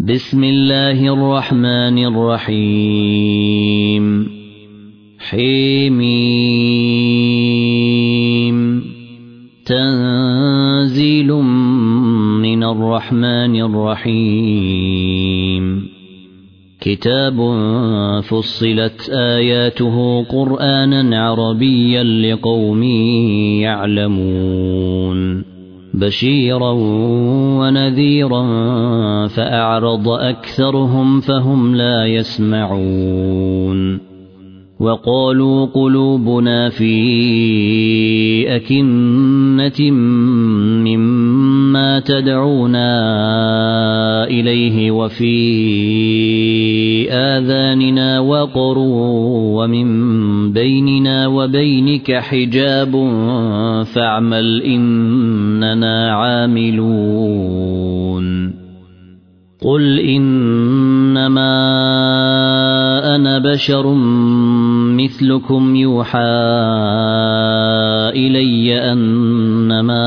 بسم الله الرحمن الرحيم. حميم. تنزيل من الرحمن الرحيم. كتاب فصلت آياته قرآنا عربيا لقوم يعلمون. بشيرا ونذيرا فأعرض أكثرهم فهم لا يسمعون وقالوا قلوبنا في أكنة مما تدعونا إليه وفي آذاننا وقر ومن بيننا وبينك حجاب فاعمل إننا عاملون. قل إنما أنا بشر مثلكم يوحى إلي أنما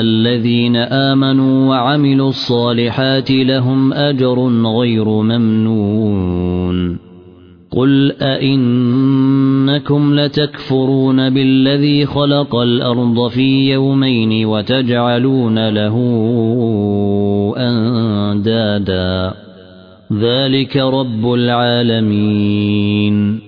الذين آمنوا وعملوا الصالحات لهم أجر غير ممنون. قل أئنكم لتكفرون بالذي خلق الأرض في يومين وتجعلون له أندادا. ذلك رب العالمين.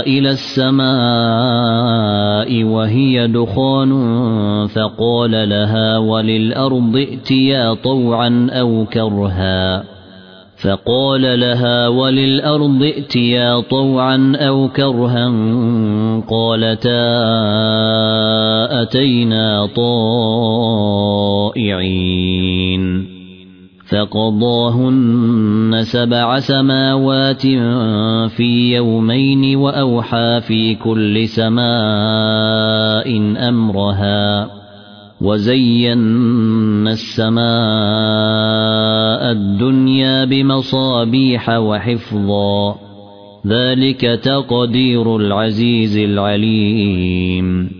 إلى السماء وهي دخان فقال لها وللأرض ائتيا طوعا أو كرها. فقال لها وللأرض ائتيا طوعا أو كرها. قالتا أتينا طائعين. فقضاهن سبع سماوات في يومين وأوحى في كل سماء أمرها وزينا السماء الدنيا بمصابيح وحفظا ذلك تقدير العزيز العليم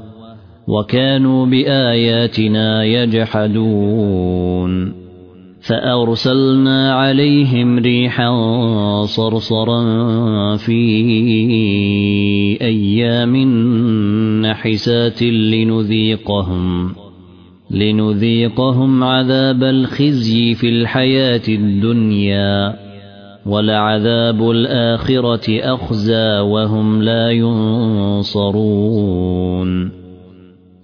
وكانوا بآياتنا يجحدون. فأرسلنا عليهم ريحا صرصرا في أيام نحسات لنذيقهم لنذيقهم عذاب الخزي في الحياة الدنيا ولعذاب الآخرة أخزى وهم لا ينصرون.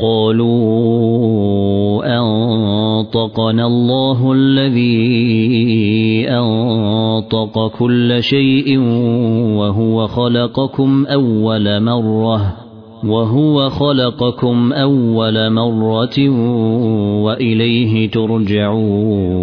قالوا أنطقنا الله الذي أنطق كل شيء وهو خلقكم أول مرة وهو خلقكم أول مرة وإليه ترجعون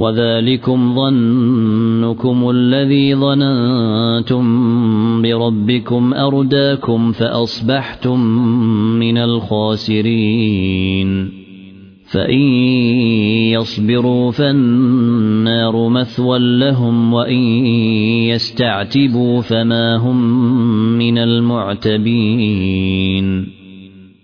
وذلكم ظنكم الذي ظننتم بربكم أرداكم فأصبحتم من الخاسرين. فإن يصبروا فالنار مثوى لهم وإن يستعتبوا فما هم من المعتبين.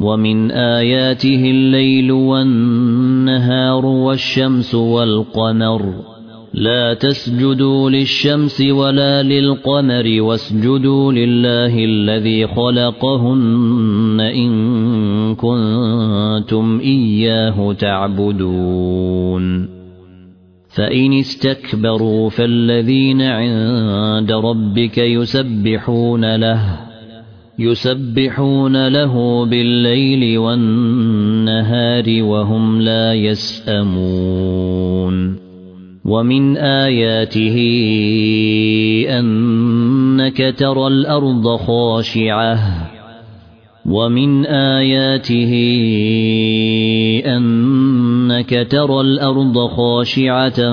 ومن آياته الليل والنهار والشمس والقمر. لا تسجدوا للشمس ولا للقمر واسجدوا لله الذي خلقهن إن كنتم إياه تعبدون. فإن استكبروا فالذين عند ربك يسبحون له. يسبحون له بالليل والنهار وهم لا يسأمون. ومن آياته أنك ترى الأرض خاشعة. ومن آياته أنك ترى الأرض خاشعة.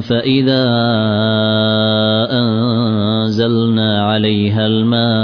فإذا أنزلنا عليها الماء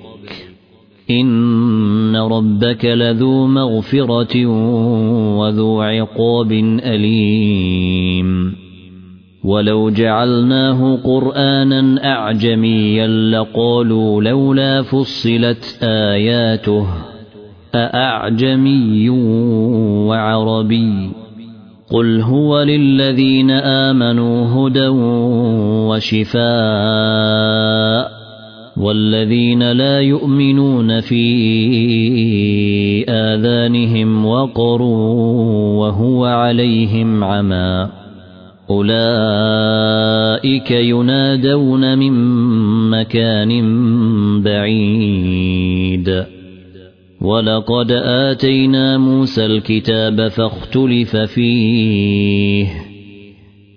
إن ربك لذو مغفرة وذو عقاب أليم ولو جعلناه قرآنا أعجميا لقالوا لولا فصلت آياته أأعجمي وعربي قل هو للذين آمنوا هدى وشفاء والذين لا يؤمنون في آذانهم وقر وهو عليهم عمى. أولئك ينادون من مكان بعيد. ولقد آتينا موسى الكتاب فاختلف فيه.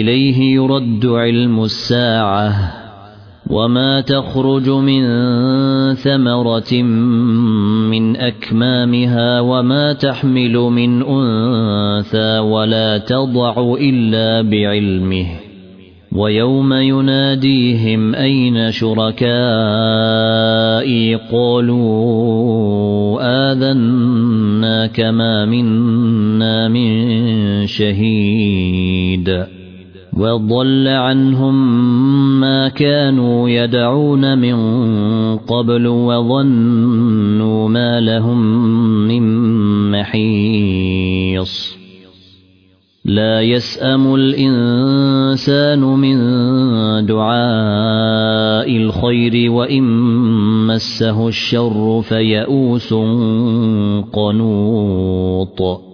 إليه يرد علم الساعة وما تخرج من ثمرة من أكمامها وما تحمل من أنثى ولا تضع إلا بعلمه ويوم يناديهم أين شركائي قالوا آذنا كما منا من شهيد وضل عنهم ما كانوا يدعون من قبل وظنوا ما لهم من محيص. لا يسأم الإنسان من دعاء الخير وإن مسه الشر فيئوس قنوط.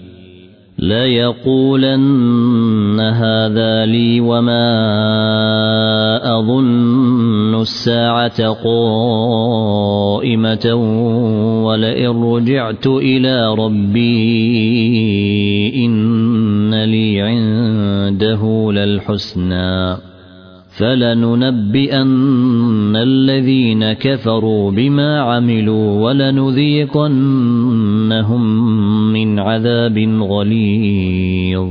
ليقولن هذا لي وما أظن الساعة قائمة ولئن رجعت إلى ربي إن لي عنده للحسنى. فلننبئن الذين كفروا بما عملوا ولنذيقنهم من عذاب غليظ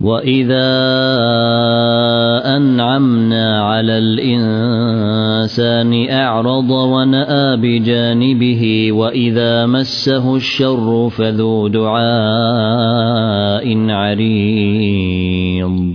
واذا انعمنا على الانسان اعرض وناى بجانبه واذا مسه الشر فذو دعاء عريض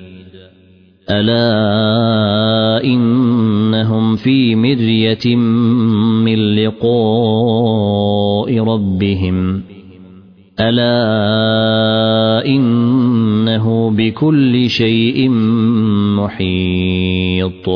ألا إنهم في مرية من لقاء ربهم ألا إنه بكل شيء محيط